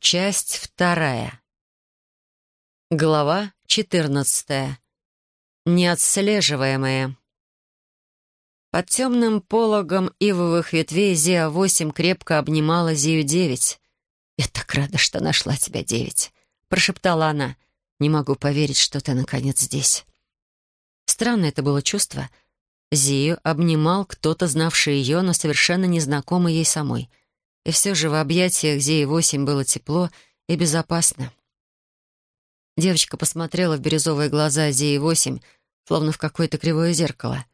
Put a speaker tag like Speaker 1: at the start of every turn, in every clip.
Speaker 1: Часть вторая. Глава четырнадцатая. Неотслеживаемые. Под темным пологом ивовых ветвей Зия-8 крепко обнимала Зию-9. «Я так рада, что нашла тебя, девять», — прошептала она. «Не могу поверить, что ты, наконец, здесь». Странное это было чувство. Зию обнимал кто-то, знавший ее, но совершенно незнакомый ей самой — и все же в объятиях Зеи-8 было тепло и безопасно. Девочка посмотрела в бирюзовые глаза Зеи-8, словно в какое-то кривое зеркало.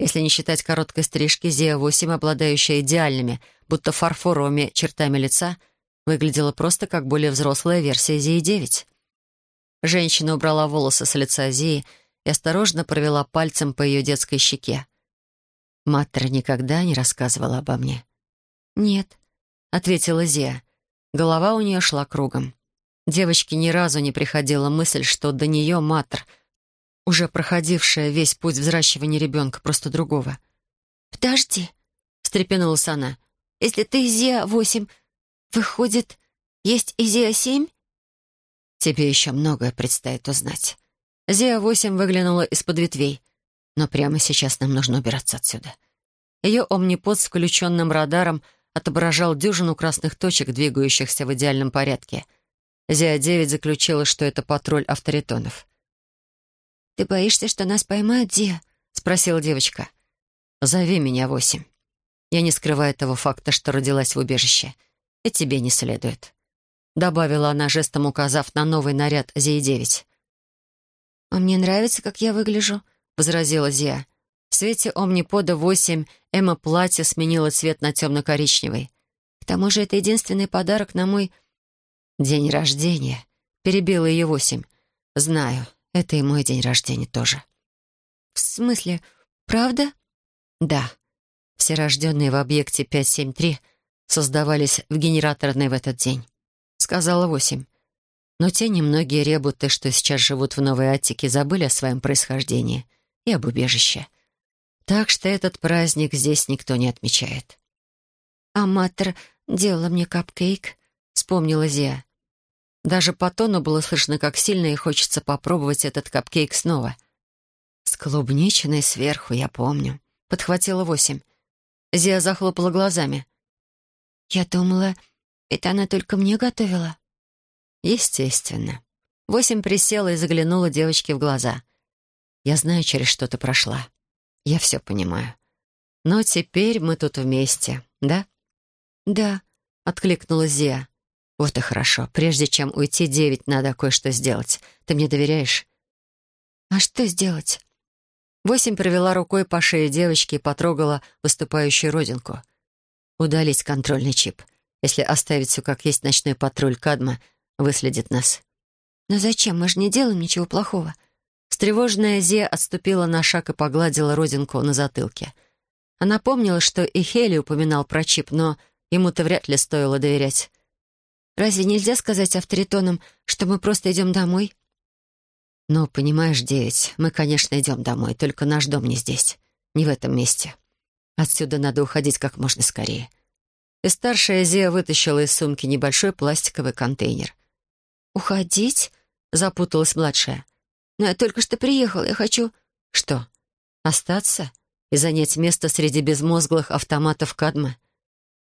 Speaker 1: Если не считать короткой стрижки, Зея-8, обладающая идеальными, будто фарфоровыми чертами лица, выглядела просто как более взрослая версия Зеи-9. Женщина убрала волосы с лица Зеи и осторожно провела пальцем по ее детской щеке. Маттер никогда не рассказывала обо мне. «Нет», ответила Зия. Голова у нее шла кругом. Девочке ни разу не приходила мысль, что до нее Матр, уже проходившая весь путь взращивания ребенка, просто другого.
Speaker 2: «Подожди», — встрепенулась она. «Если ты Зия-8, выходит, есть и Зия-7?»
Speaker 1: «Тебе еще многое предстоит узнать». Зия-8 выглянула из-под ветвей. «Но прямо сейчас нам нужно убираться отсюда». Ее омнипод с включенным радаром — отображал дюжину красных точек, двигающихся в идеальном порядке. Зия-9 заключила, что это патруль авторитонов.
Speaker 2: «Ты боишься, что нас поймают, Зия?» — спросила девочка.
Speaker 1: «Зови меня восемь. Я не скрываю того факта, что родилась в убежище. И тебе не следует». Добавила она, жестом указав на новый наряд Зии-9.
Speaker 2: «А мне нравится, как я выгляжу», — возразила Зия.
Speaker 1: В свете омнипода 8 Эмма платье сменила цвет на темно-коричневый.
Speaker 2: К тому же это единственный подарок на мой...
Speaker 1: День рождения. Перебила ее восемь. Знаю, это и мой день рождения тоже.
Speaker 2: В смысле, правда?
Speaker 1: Да. Все рожденные в объекте 573 создавались в генераторной в этот день. Сказала восемь. Но те немногие ребуты, что сейчас живут в Новой Аттике, забыли о своем происхождении и об убежище. Так что этот праздник здесь никто не отмечает.
Speaker 2: «А Маттер делала мне капкейк», — вспомнила Зия.
Speaker 1: Даже по тону было слышно, как сильно ей хочется попробовать этот капкейк снова. «С клубничиной сверху, я помню», — подхватила восемь. Зия захлопала глазами.
Speaker 2: «Я думала, это она только мне готовила».
Speaker 1: «Естественно». Восемь присела и заглянула девочке в глаза. «Я знаю, через что ты прошла. Я все понимаю. Но теперь мы тут вместе, да?
Speaker 2: Да,
Speaker 1: откликнулась Зия. Вот и хорошо. Прежде чем уйти девять, надо кое-что сделать. Ты мне доверяешь?
Speaker 2: А что сделать?
Speaker 1: Восемь провела рукой по шее девочки и потрогала выступающую родинку. Удалить контрольный чип. Если оставить все как есть, ночной патруль Кадма выследит нас.
Speaker 2: Но зачем? Мы же не делаем ничего плохого.
Speaker 1: Встревоженная Зе отступила на шаг и погладила родинку на затылке. Она помнила, что и Хели упоминал про чип, но ему-то вряд ли стоило доверять.
Speaker 2: «Разве нельзя сказать авторитонам, что мы просто идем домой?»
Speaker 1: «Ну, понимаешь, девять, мы, конечно, идем домой, только наш дом не здесь, не в этом месте. Отсюда надо уходить как можно скорее». И старшая Зия вытащила из сумки небольшой пластиковый контейнер.
Speaker 2: «Уходить?»
Speaker 1: — запуталась младшая.
Speaker 2: Но я только что приехал, я хочу...»
Speaker 1: «Что, остаться и занять место среди безмозглых автоматов Кадма?»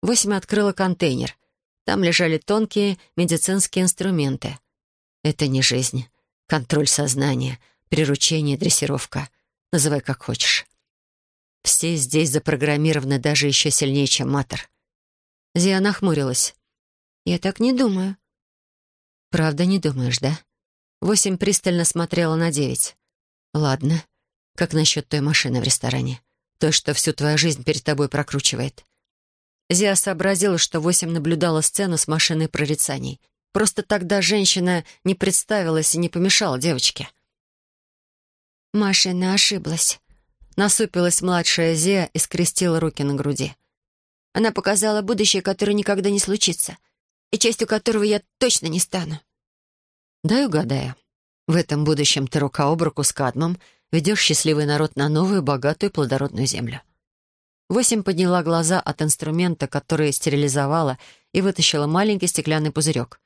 Speaker 1: Восемь открыла контейнер. Там лежали тонкие медицинские инструменты. Это не жизнь. Контроль сознания, приручение, дрессировка. Называй как хочешь. Все здесь запрограммированы даже еще сильнее, чем Матер. Зия нахмурилась.
Speaker 2: «Я так не думаю».
Speaker 1: «Правда не думаешь, да?» Восемь пристально смотрела на девять. «Ладно. Как насчет той машины в ресторане? Той, что всю твою жизнь перед тобой прокручивает?» Зия сообразила, что Восемь наблюдала сцену с машиной прорицаний. Просто тогда женщина не представилась и не помешала девочке.
Speaker 2: «Машина ошиблась», — насупилась младшая Зия и скрестила руки на груди. «Она показала будущее, которое никогда не случится, и частью которого я точно не стану».
Speaker 1: Дай угадаю. В этом будущем ты рука об руку с Кадмом ведешь счастливый народ на новую, богатую, плодородную землю. Восемь подняла глаза от инструмента, который стерилизовала, и вытащила маленький стеклянный пузырек.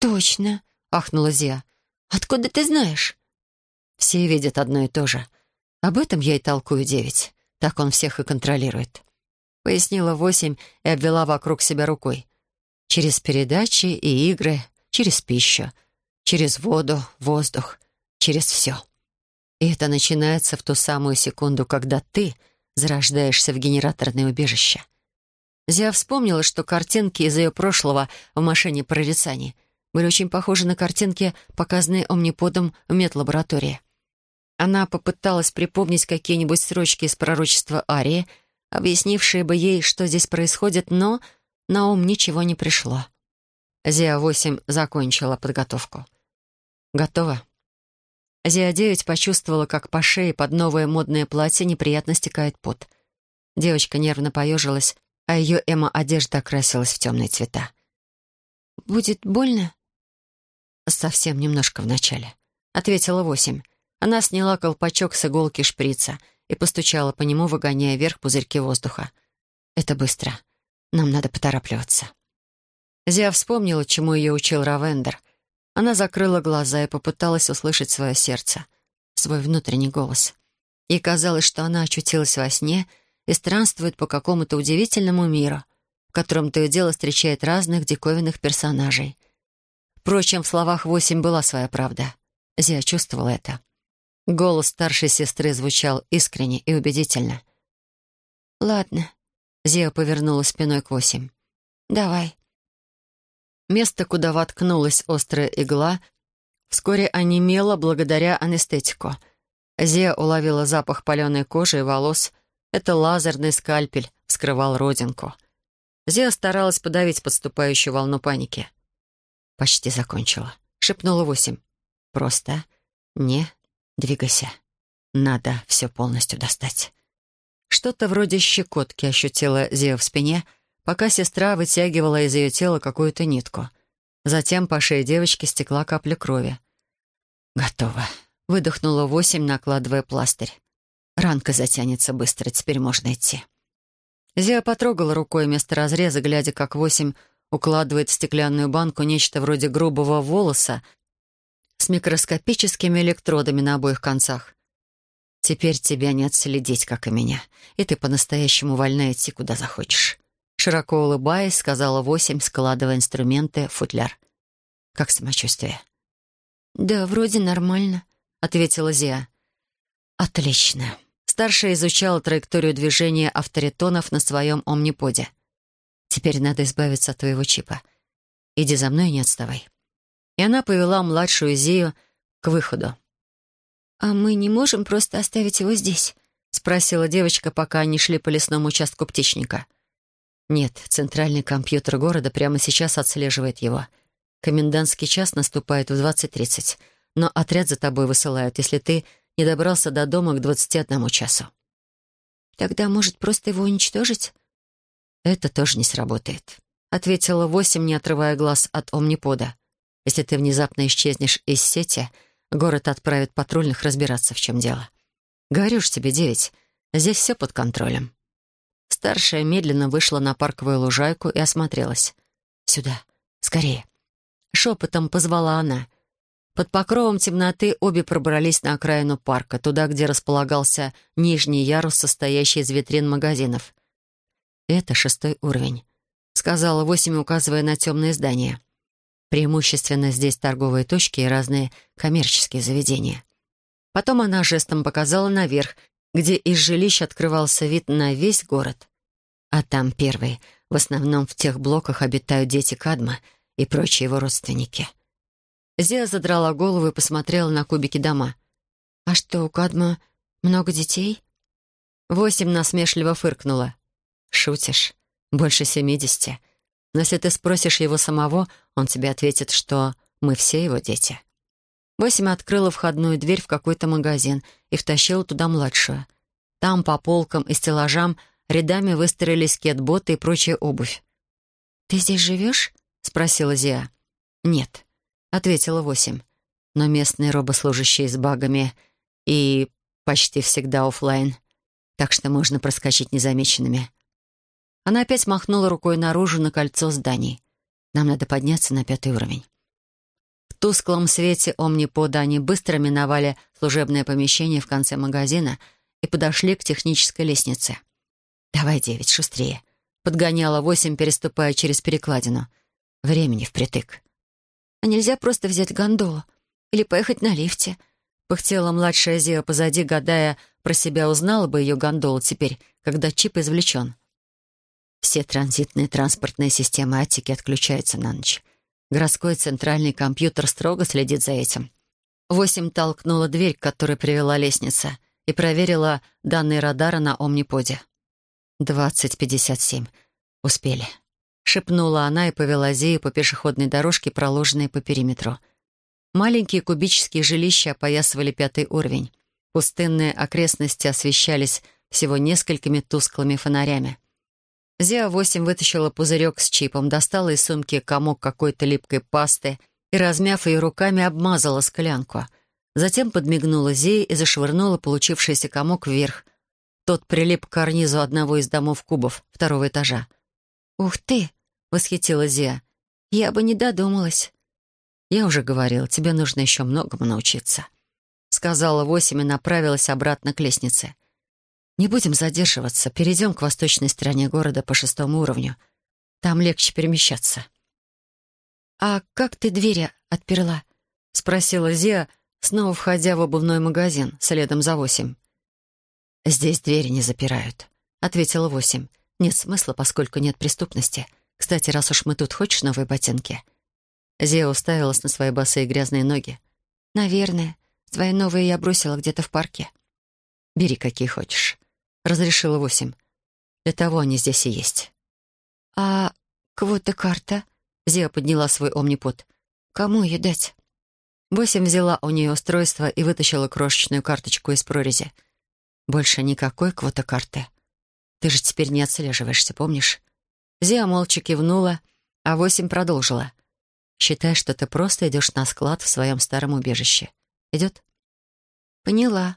Speaker 2: «Точно», — ахнула Зия. «Откуда ты знаешь?»
Speaker 1: «Все видят одно и то же. Об этом я и толкую девять. Так он всех и контролирует». Пояснила восемь и обвела вокруг себя рукой. Через передачи и игры, через пищу, через воду, воздух, через все. И это начинается в ту самую секунду, когда ты зарождаешься в генераторное убежище. Зия вспомнила, что картинки из ее прошлого в машине прорицаний были очень похожи на картинки, показанные омниподом в медлаборатории. Она попыталась припомнить какие-нибудь строчки из пророчества Арии, объяснившие бы ей, что здесь происходит, но на ум ничего не пришло. Зия-8 закончила подготовку. «Готово?» Зия-9 почувствовала, как по шее под новое модное платье неприятно стекает пот. Девочка нервно поежилась, а ее эмо-одежда окрасилась в темные цвета.
Speaker 2: «Будет больно?»
Speaker 1: «Совсем немножко вначале», — ответила восемь. Она сняла колпачок с иголки шприца и постучала по нему, выгоняя вверх пузырьки воздуха. «Это быстро. Нам надо поторапливаться». Зия вспомнила, чему ее учил Равендер. Она закрыла глаза и попыталась услышать свое сердце, свой внутренний голос. Ей казалось, что она очутилась во сне и странствует по какому-то удивительному миру, в котором то и дело встречает разных диковинных персонажей. Впрочем, в словах восемь была своя правда. Зия чувствовала это. Голос старшей сестры звучал искренне и убедительно.
Speaker 2: «Ладно», — Зия повернула спиной к восемь. «Давай».
Speaker 1: Место, куда воткнулась острая игла, вскоре онемело благодаря анестетику. Зия уловила запах паленой кожи и волос. Это лазерный скальпель вскрывал родинку. Зия старалась подавить подступающую волну паники. «Почти закончила», — шепнула восемь. «Просто не двигайся. Надо все полностью достать». Что-то вроде щекотки ощутила Зия в спине — пока сестра вытягивала из ее тела какую-то нитку. Затем по шее девочки стекла капля крови. «Готово», — выдохнула восемь, накладывая пластырь. «Ранка затянется быстро, теперь можно идти». Зия потрогала рукой место разреза, глядя, как восемь укладывает в стеклянную банку нечто вроде грубого волоса с микроскопическими электродами на обоих концах. «Теперь тебя не отследить, как и меня, и ты по-настоящему вольна идти, куда захочешь». Широко улыбаясь, сказала восемь, складывая инструменты в футляр. «Как самочувствие?»
Speaker 2: «Да, вроде нормально», — ответила Зия.
Speaker 1: «Отлично». Старшая изучала траекторию движения авторитонов на своем омниподе. «Теперь надо избавиться от твоего чипа. Иди за мной и не отставай». И она повела младшую Зию к выходу.
Speaker 2: «А мы не можем просто оставить его здесь?» — спросила девочка, пока они шли по лесному участку птичника.
Speaker 1: Нет, центральный компьютер города прямо сейчас отслеживает его. Комендантский час наступает в 20.30, но отряд за тобой высылают, если ты не добрался до дома к 21 часу.
Speaker 2: Тогда, может, просто его уничтожить?
Speaker 1: Это тоже не сработает, ответила Восемь, не отрывая глаз от омнипода. Если ты внезапно исчезнешь из сети, город отправит патрульных разбираться, в чем дело. Говорю тебе, девять, здесь все под контролем. Старшая медленно вышла на парковую лужайку и осмотрелась. «Сюда, скорее!» Шепотом позвала она. Под покровом темноты обе пробрались на окраину парка, туда, где располагался нижний ярус, состоящий из витрин магазинов. «Это шестой уровень», — сказала восемь, указывая на темные здания. «Преимущественно здесь торговые точки и разные коммерческие заведения». Потом она жестом показала наверх, где из жилищ открывался вид на весь город. А там первый. В основном в тех блоках обитают дети Кадма и прочие его родственники. Зия задрала голову и посмотрела на кубики дома.
Speaker 2: «А что, у Кадма много детей?»
Speaker 1: Восемь насмешливо фыркнула. «Шутишь? Больше семидесяти. Но если ты спросишь его самого, он тебе ответит, что мы все его дети». Восемь открыла входную дверь в какой-то магазин и втащила туда младшую. Там по полкам и стеллажам рядами выстроились кетботы и прочая обувь.
Speaker 2: «Ты здесь живешь?»
Speaker 1: — спросила Зия. «Нет», — ответила Восемь. «Но местные робослужащие с багами и почти всегда офлайн, так что можно проскочить незамеченными». Она опять махнула рукой наружу на кольцо зданий. «Нам надо подняться на пятый уровень». Тусклом свете омнипода они быстро миновали служебное помещение в конце магазина и подошли к технической лестнице. «Давай, девять, шустрее!» — подгоняла восемь, переступая через перекладину. «Времени впритык».
Speaker 2: «А нельзя просто взять гондолу? Или поехать на лифте?»
Speaker 1: Пыхтела младшая Зия позади, гадая, про себя узнала бы ее гондола теперь, когда чип извлечен. Все транзитные транспортные системы Аттики отключаются на ночь. Городской центральный компьютер строго следит за этим. Восемь толкнула дверь, к которой привела лестница, и проверила данные радара на Омниподе. «Двадцать пятьдесят семь. Успели», — шепнула она и повела Зею по пешеходной дорожке, проложенной по периметру. Маленькие кубические жилища опоясывали пятый уровень. Пустынные окрестности освещались всего несколькими тусклыми фонарями. Зиа-8 вытащила пузырек с чипом, достала из сумки комок какой-то липкой пасты и, размяв ее руками, обмазала склянку. Затем подмигнула Зии и зашвырнула получившийся комок вверх. Тот прилип к карнизу одного из домов кубов второго этажа.
Speaker 2: «Ух ты!» — восхитила Зия. «Я бы не додумалась».
Speaker 1: «Я уже говорил, тебе нужно еще многому научиться», — сказала Восемь и направилась обратно к лестнице. Не будем задерживаться. Перейдем к восточной стороне города по шестому уровню. Там легче перемещаться.
Speaker 2: «А как ты двери отперла?» — спросила Зия, снова входя в обувной магазин, следом за восемь.
Speaker 1: «Здесь двери не запирают», — ответила восемь. «Нет смысла, поскольку нет преступности. Кстати, раз уж мы тут, хочешь новые ботинки?» Зия уставилась на свои босые грязные ноги.
Speaker 2: «Наверное. Твои новые я бросила где-то в парке».
Speaker 1: «Бери, какие хочешь разрешила восемь. Для того они здесь и есть.
Speaker 2: «А квота-карта?»
Speaker 1: Зия подняла свой омнипод.
Speaker 2: «Кому ее дать?»
Speaker 1: Восемь взяла у нее устройство и вытащила крошечную карточку из прорези. «Больше никакой квота-карты. Ты же теперь не отслеживаешься, помнишь?» Зия молча кивнула, а восемь продолжила. «Считай, что ты просто идешь на склад в своем старом убежище. Идет?»
Speaker 2: «Поняла»,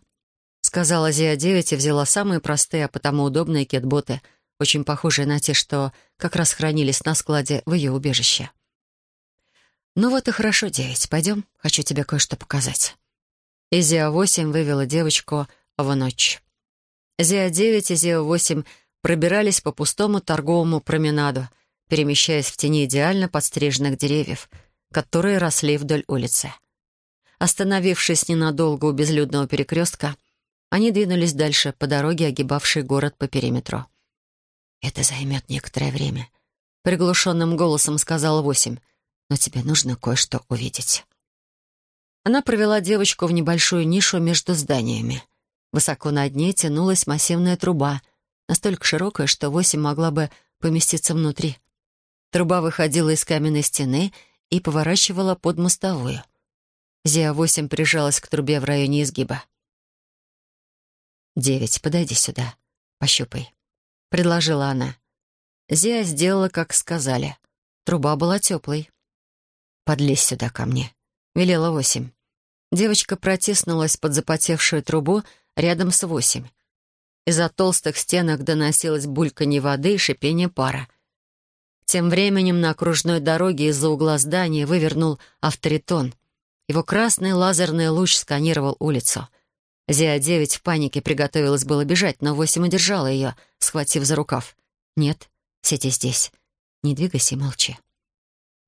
Speaker 1: сказала Зия-9 и взяла самые простые, а потому удобные кетботы, очень похожие на те, что как раз хранились на складе в ее убежище. «Ну вот и хорошо, девять. Пойдем, хочу тебе кое-что показать». И Зия-8 вывела девочку в ночь. Зия-9 и Зия-8 пробирались по пустому торговому променаду, перемещаясь в тени идеально подстриженных деревьев, которые росли вдоль улицы. Остановившись ненадолго у безлюдного перекрестка, они двинулись дальше по дороге, огибавшей город по периметру. «Это займет некоторое время», — приглушенным голосом сказала Восемь. «Но тебе нужно кое-что увидеть». Она провела девочку в небольшую нишу между зданиями. Высоко над ней тянулась массивная труба, настолько широкая, что Восемь могла бы поместиться внутри. Труба выходила из каменной стены и поворачивала под мостовую. Зия-8 прижалась к трубе в районе изгиба. «Девять, подойди сюда. Пощупай», — предложила она. Зия сделала, как сказали. Труба была теплой. «Подлезь сюда ко мне», — велела восемь. Девочка протиснулась под запотевшую трубу рядом с восемь. Из-за толстых стенок доносилось бульканье воды и шипение пара. Тем временем на окружной дороге из-за угла здания вывернул авторитон. Его красный лазерный луч сканировал улицу. Зия-9 в панике приготовилась было бежать, но Восемь удержала ее, схватив за рукав. «Нет, сиди здесь. Не двигайся и молчи».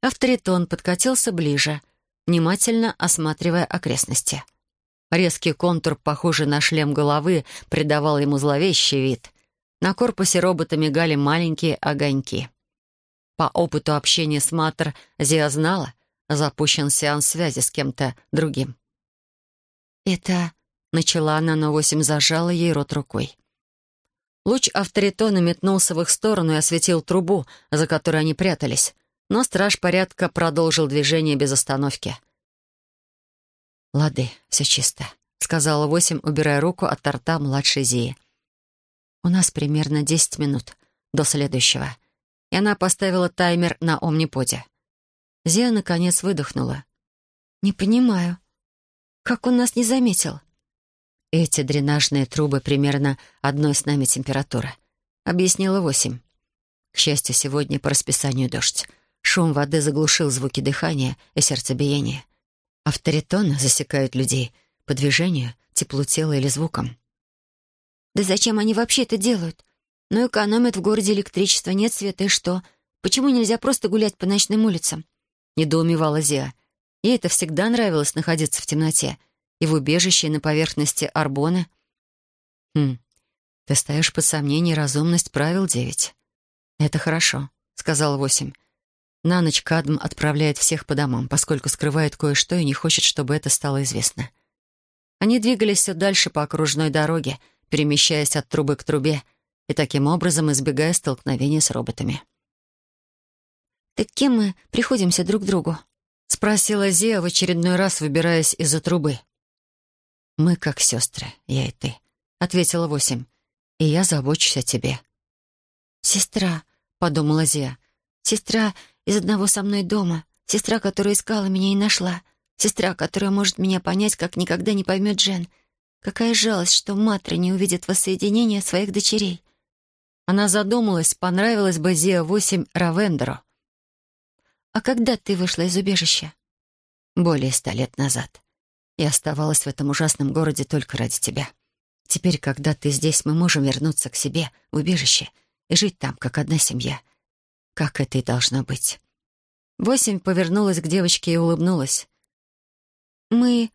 Speaker 1: Авторитон подкатился ближе, внимательно осматривая окрестности. Резкий контур, похожий на шлем головы, придавал ему зловещий вид. На корпусе робота мигали маленькие огоньки. По опыту общения с Матер Зия знала, запущен сеанс связи с кем-то другим.
Speaker 2: «Это Начала она, но восемь зажала ей рот рукой.
Speaker 1: Луч авторитона метнулся в их сторону и осветил трубу, за которой они прятались. Но страж порядка продолжил движение без остановки. «Лады, все чисто», — сказала восемь, убирая руку от торта младшей Зии. «У нас примерно десять минут до следующего». И она поставила таймер на омниподе. Зия, наконец, выдохнула.
Speaker 2: «Не понимаю. Как он нас не заметил?»
Speaker 1: «Эти дренажные трубы примерно одной с нами температура», — объяснила восемь. К счастью, сегодня по расписанию дождь. Шум воды заглушил звуки дыхания и сердцебиения. Авторитоны засекают людей по движению, теплу тела или звукам.
Speaker 2: «Да зачем они вообще это делают? Ну, экономят в городе электричество, нет света, и что? Почему нельзя просто гулять по ночным улицам?»
Speaker 1: Недоумевала Зия. Ей это всегда нравилось находиться в темноте. И в убежище, на поверхности Арбона. «Хм, ты ставишь под сомнение разумность правил девять». «Это хорошо», — сказал восемь. На ночь Кадм отправляет всех по домам, поскольку скрывает кое-что и не хочет, чтобы это стало известно. Они двигались все дальше по окружной дороге, перемещаясь от трубы к трубе и таким образом избегая столкновения с роботами.
Speaker 2: «Так кем мы приходимся друг к другу?»
Speaker 1: — спросила Зия в очередной раз, выбираясь из-за трубы. «Мы как сестры, я и ты», — ответила Восемь. «И я забочусь о тебе».
Speaker 2: «Сестра», — подумала Зия. «Сестра из одного со мной дома. Сестра, которая искала меня и нашла. Сестра, которая может меня понять, как никогда не поймет Джен. Какая жалость, что Матра не увидит воссоединения своих дочерей».
Speaker 1: Она задумалась, понравилась бы Зия-8 Равендеру.
Speaker 2: «А когда ты вышла из убежища?»
Speaker 1: «Более ста лет назад. Я оставалась в этом ужасном городе только ради тебя. Теперь, когда ты здесь, мы можем вернуться к себе, в убежище, и жить там, как одна семья как это и должно быть. Восемь повернулась к девочке и улыбнулась.
Speaker 2: «Мы...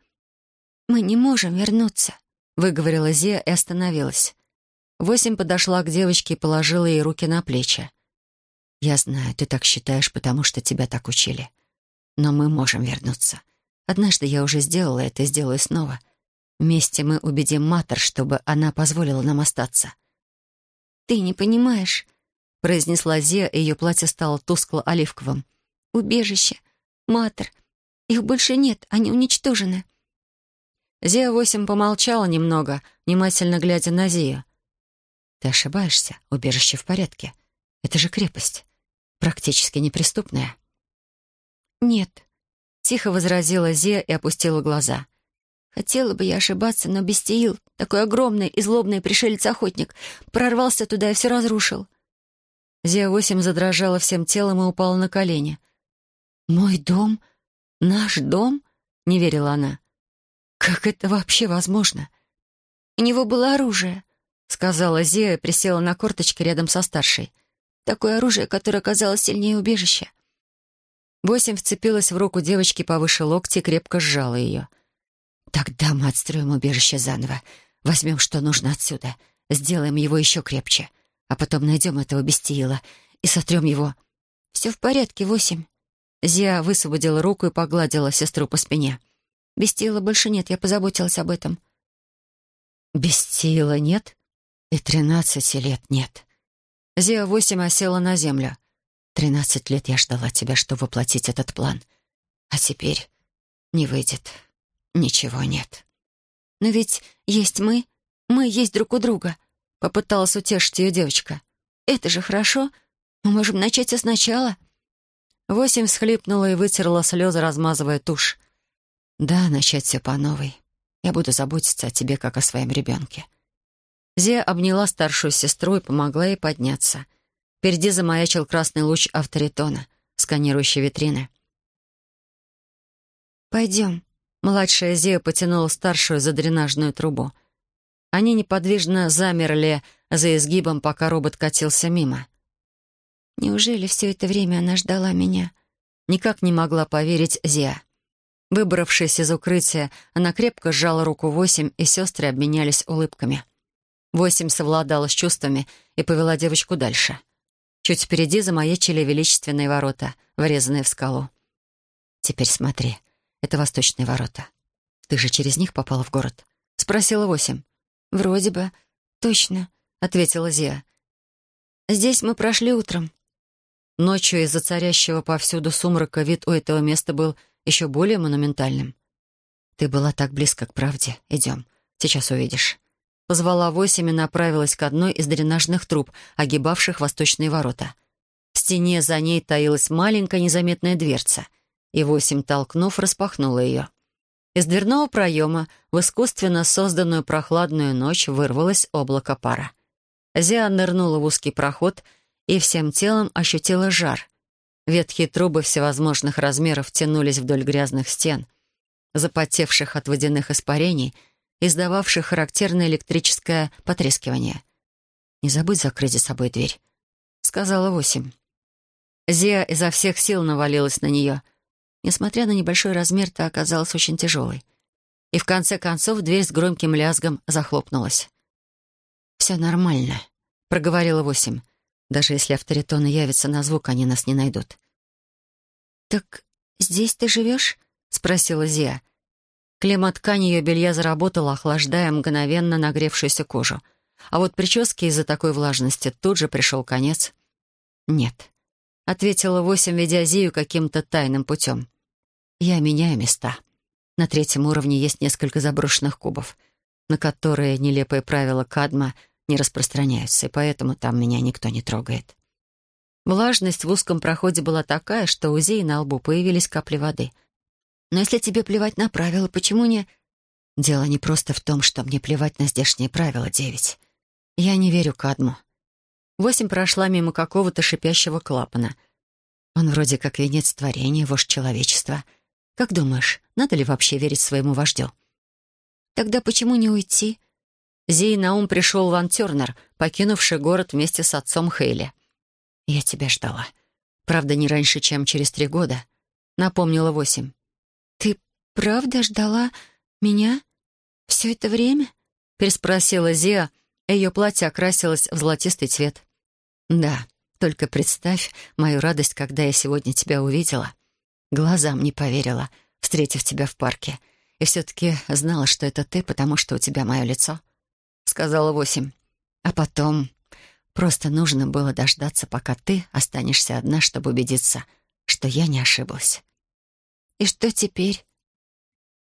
Speaker 2: мы не можем вернуться», —
Speaker 1: выговорила Зия и остановилась. Восемь подошла к девочке и положила ей руки на плечи. «Я знаю, ты так считаешь, потому что тебя так учили. Но мы можем вернуться. Однажды я уже сделала это и сделаю снова. Вместе мы убедим Матер, чтобы она позволила нам остаться».
Speaker 2: «Ты не понимаешь
Speaker 1: произнесла Зия, и ее платье стало тускло-оливковым.
Speaker 2: «Убежище, Матер. Их больше нет, они уничтожены».
Speaker 1: Зия-8 помолчала немного, внимательно глядя на Зию. «Ты ошибаешься. Убежище в порядке. Это же крепость. Практически неприступная».
Speaker 2: «Нет», —
Speaker 1: тихо возразила Зия и опустила глаза.
Speaker 2: «Хотела бы я ошибаться, но Бестиил, такой огромный и злобный пришелец-охотник, прорвался туда и все разрушил.
Speaker 1: Зия-8 задрожала всем телом и упала на колени. «Мой дом? Наш дом?» — не верила она. «Как это вообще возможно?»
Speaker 2: «У него было оружие», —
Speaker 1: сказала Зия и присела на корточки рядом со старшей.
Speaker 2: «Такое оружие, которое оказалось сильнее убежища».
Speaker 1: Восемь вцепилась в руку девочки повыше локти и крепко сжала ее. «Тогда мы отстроим убежище заново. Возьмем, что нужно отсюда. Сделаем его еще крепче а потом найдем этого бестиила и сотрем его.
Speaker 2: Все в порядке, восемь.
Speaker 1: Зия высвободила руку и погладила сестру по спине.
Speaker 2: Бестиила больше нет, я позаботилась об этом.
Speaker 1: Бестиила нет? И тринадцати лет нет. Зия восемь осела на землю. Тринадцать лет я ждала тебя, чтобы воплотить этот план. А теперь не выйдет. Ничего нет.
Speaker 2: Но ведь есть мы. Мы есть друг у друга. Попыталась утешить ее девочка. «Это же хорошо. Мы можем начать все сначала».
Speaker 1: Восемь всхлипнула и вытерла слезы, размазывая тушь. «Да, начать все по новой. Я буду заботиться о тебе, как о своем ребенке». Зия обняла старшую сестру и помогла ей подняться. Впереди замаячил красный луч авторитона, сканирующий витрины.
Speaker 2: «Пойдем».
Speaker 1: Младшая Зия потянула старшую за дренажную трубу — они неподвижно замерли за изгибом, пока робот катился мимо.
Speaker 2: «Неужели все это время она ждала меня?»
Speaker 1: Никак не могла поверить Зия. Выбравшись из укрытия, она крепко сжала руку Восемь, и сестры обменялись улыбками. Восемь совладала с чувствами и повела девочку дальше. Чуть впереди замаячили величественные ворота, врезанные в скалу. «Теперь смотри, это восточные ворота. Ты же через них попала в город?» — спросила Восемь.
Speaker 2: «Вроде бы. Точно», — ответила Зия. «Здесь мы прошли утром».
Speaker 1: Ночью из-за царящего повсюду сумрака вид у этого места был еще более монументальным. «Ты была так близко к правде. Идем. Сейчас увидишь». Позвала восемь и направилась к одной из дренажных труб, огибавших восточные ворота. В стене за ней таилась маленькая незаметная дверца, и восемь, толкнув, распахнула ее. Из дверного проема в искусственно созданную прохладную ночь вырвалось облако пара. Зиа нырнула в узкий проход и всем телом ощутила жар. Ветхие трубы всевозможных размеров тянулись вдоль грязных стен. запотевших от водяных испарений, издававших характерное электрическое потрескивание. «Не забудь закрыть за собой дверь», — сказала восемь. Зия изо всех сил навалилась на нее. Несмотря на небольшой размер, та оказалась очень тяжелой. И в конце концов дверь с громким лязгом захлопнулась. «Все нормально», — проговорила восемь. «Даже если авторитоны явятся на звук, они нас не найдут».
Speaker 2: «Так здесь ты живешь?» — спросила Зия.
Speaker 1: Климат-ткань ее белья заработала, охлаждая мгновенно нагревшуюся кожу. А вот прическе из-за такой влажности тут же пришел конец. «Нет», — ответила восемь, ведя Зию каким-то тайным путем. «Я меняю места. На третьем уровне есть несколько заброшенных кубов, на которые нелепые правила Кадма не распространяются, и поэтому там меня никто не трогает». Влажность в узком проходе была такая, что у Зии на лбу появились капли воды. «Но если тебе плевать на правила, почему не...» «Дело не просто в том, что мне плевать на здешние правила, девять. Я не верю Кадму. Восемь прошла мимо какого-то шипящего клапана. Он вроде как венец творения, вождь человечества. Как думаешь, надо ли вообще верить своему вождю?
Speaker 2: Тогда почему не уйти?
Speaker 1: Зии на ум пришел Ван Тернер, покинувший город вместе с отцом Хейли. «Я тебя ждала. Правда, не раньше, чем через три года», — напомнила восемь.
Speaker 2: «Ты правда ждала меня все это время?»
Speaker 1: — переспросила Зия, — ее платье окрасилось в золотистый цвет. «Да, только представь мою радость, когда я сегодня тебя увидела. Глазам не поверила, встретив тебя в парке. И все-таки знала, что это ты, потому что у тебя мое лицо», — сказала восемь. «А потом просто нужно было дождаться, пока ты останешься одна, чтобы убедиться, что я не ошиблась».
Speaker 2: «И что теперь?»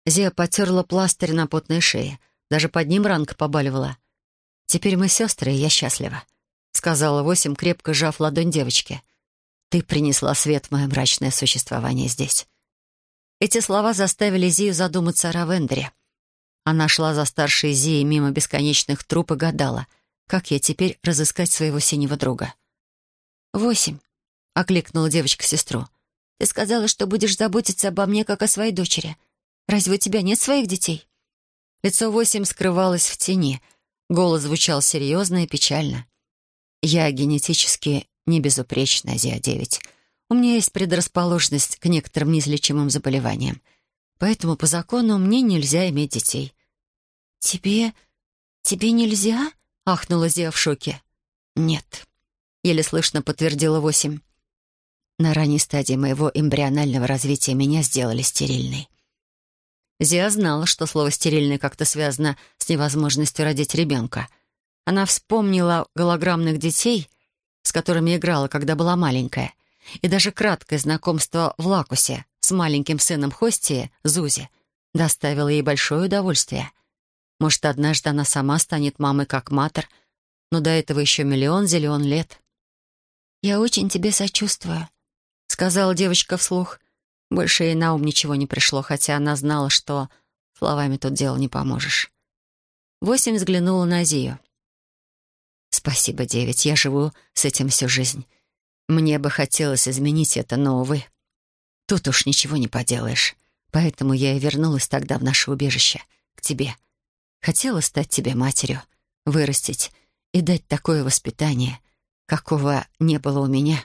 Speaker 1: Зия потерла пластырь на потной шее. Даже под ним ранка побаливала. «Теперь мы сестры, и я счастлива», — сказала Восемь, крепко сжав ладонь девочки. «Ты принесла свет в мое мрачное существование здесь». Эти слова заставили Зию задуматься о Равендере. Она шла за старшей Зией мимо бесконечных труп и гадала, как ей теперь разыскать своего синего друга.
Speaker 2: «Восемь», — окликнула девочка сестру. «Ты сказала, что будешь заботиться обо мне, как о своей дочери. Разве у тебя нет своих детей?»
Speaker 1: Лицо Восемь скрывалось в тени — Голос звучал серьезно и печально. «Я генетически не безупречна, Азия-9. У меня есть предрасположенность к некоторым неизлечимым заболеваниям. Поэтому по закону мне нельзя иметь детей».
Speaker 2: «Тебе... тебе нельзя?» — ахнула Зия в шоке.
Speaker 1: «Нет», — еле слышно подтвердила Восемь. На ранней стадии моего эмбрионального развития меня сделали стерильной. Зия знала, что слово «стерильный» как-то связано с невозможностью родить ребенка. Она вспомнила голограммных детей, с которыми играла, когда была маленькая, и даже краткое знакомство в Лакусе с маленьким сыном Хостии, Зузи, доставило ей большое удовольствие. Может, однажды она сама станет мамой как матер, но до этого еще миллион зелен лет.
Speaker 2: «Я очень тебе сочувствую», — сказала девочка вслух —
Speaker 1: больше ей на ум ничего не пришло, хотя она знала, что словами тут дело не поможешь. Восемь взглянула на Зию. «Спасибо, девять, я живу с этим всю жизнь. Мне бы хотелось изменить это, но, увы, тут уж ничего не поделаешь. Поэтому я и вернулась тогда в наше убежище, к тебе. Хотела стать тебе матерью, вырастить и дать такое воспитание, какого не было у меня».